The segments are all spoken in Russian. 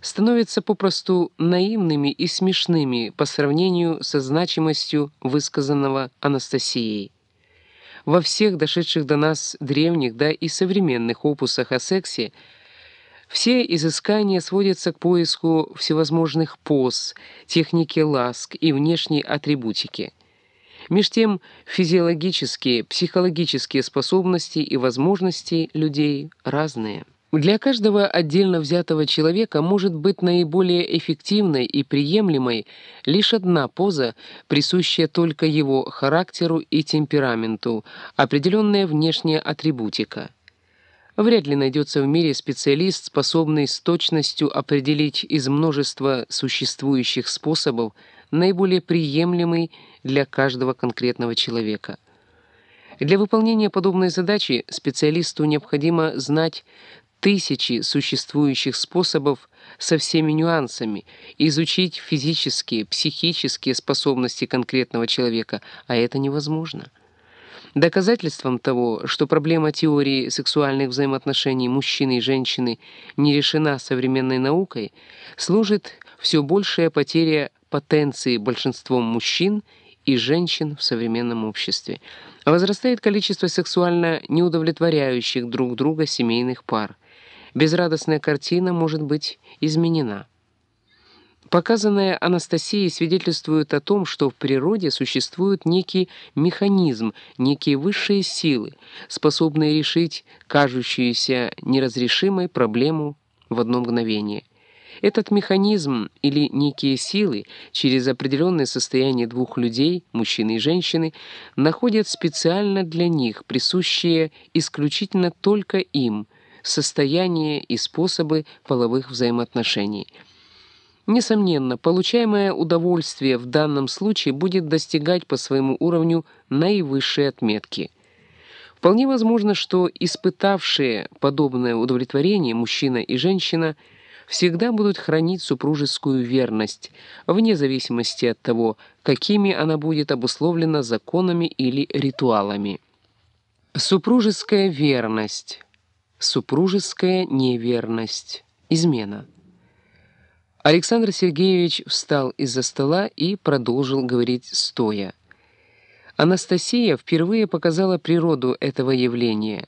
становятся попросту наивными и смешными по сравнению со значимостью высказанного Анастасией. Во всех дошедших до нас древних, да и современных опусах о сексе все изыскания сводятся к поиску всевозможных поз, техники ласк и внешней атрибутики. Меж тем физиологические, психологические способности и возможности людей разные. Для каждого отдельно взятого человека может быть наиболее эффективной и приемлемой лишь одна поза, присущая только его характеру и темпераменту, определенная внешняя атрибутика. Вряд ли найдется в мире специалист, способный с точностью определить из множества существующих способов наиболее приемлемый для каждого конкретного человека. Для выполнения подобной задачи специалисту необходимо знать тысячи существующих способов со всеми нюансами, изучить физические, психические способности конкретного человека, а это невозможно. Доказательством того, что проблема теории сексуальных взаимоотношений мужчины и женщины не решена современной наукой, служит все большая потеря потенции большинством мужчин и женщин в современном обществе. Возрастает количество сексуально неудовлетворяющих друг друга семейных пар безрадостная картина может быть изменена. Показанное Анастасией свидетельствует о том, что в природе существует некий механизм, некие высшие силы, способные решить кажущуюся неразрешимой проблему в одно мгновение. Этот механизм или некие силы через определенное состояние двух людей, мужчины и женщины, находят специально для них, присущие исключительно только им – состояние и способы половых взаимоотношений. Несомненно, получаемое удовольствие в данном случае будет достигать по своему уровню наивысшей отметки. Вполне возможно, что испытавшие подобное удовлетворение мужчина и женщина всегда будут хранить супружескую верность, вне зависимости от того, какими она будет обусловлена законами или ритуалами. Супружеская верность Супружеская неверность. Измена. Александр Сергеевич встал из-за стола и продолжил говорить стоя. Анастасия впервые показала природу этого явления.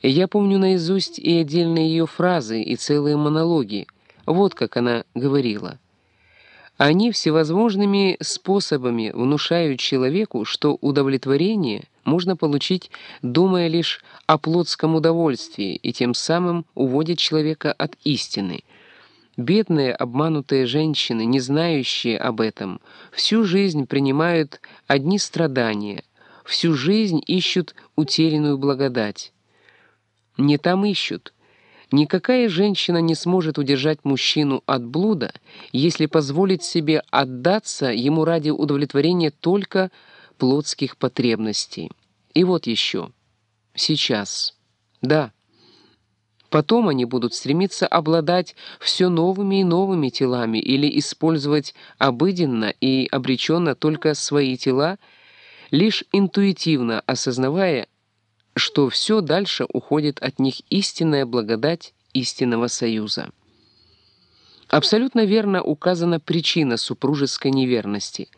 Я помню наизусть и отдельные ее фразы, и целые монологи. Вот как она говорила. Они всевозможными способами внушают человеку, что удовлетворение можно получить, думая лишь о плотском удовольствии, и тем самым уводят человека от истины. Бедные, обманутые женщины, не знающие об этом, всю жизнь принимают одни страдания, всю жизнь ищут утерянную благодать. Не там ищут — Никакая женщина не сможет удержать мужчину от блуда, если позволить себе отдаться ему ради удовлетворения только плотских потребностей. И вот еще. Сейчас. Да. Потом они будут стремиться обладать все новыми и новыми телами или использовать обыденно и обреченно только свои тела, лишь интуитивно осознавая, что все дальше уходит от них истинная благодать истинного союза. Абсолютно верно указана причина супружеской неверности.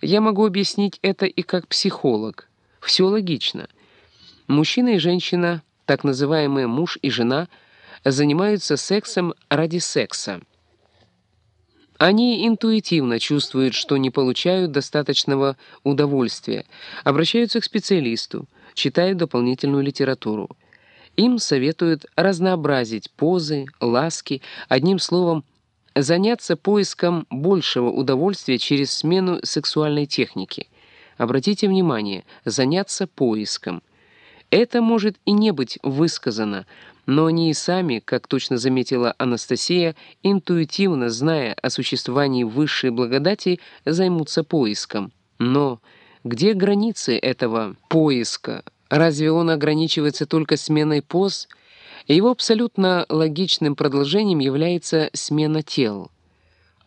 Я могу объяснить это и как психолог. Все логично. Мужчина и женщина, так называемые муж и жена, занимаются сексом ради секса. Они интуитивно чувствуют, что не получают достаточного удовольствия, обращаются к специалисту, читают дополнительную литературу. Им советуют разнообразить позы, ласки, одним словом, заняться поиском большего удовольствия через смену сексуальной техники. Обратите внимание, заняться поиском. Это может и не быть высказано, но они и сами, как точно заметила Анастасия, интуитивно, зная о существовании высшей благодати, займутся поиском. Но где границы этого поиска? Разве он ограничивается только сменой поз? Его абсолютно логичным продолжением является смена тел.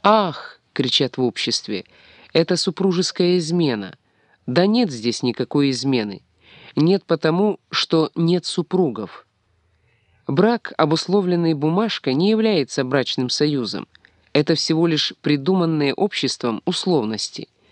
«Ах!» — кричат в обществе. «Это супружеская измена». Да нет здесь никакой измены. Нет потому, что нет супругов. Брак, обусловленный бумажкой, не является брачным союзом. Это всего лишь придуманные обществом условности –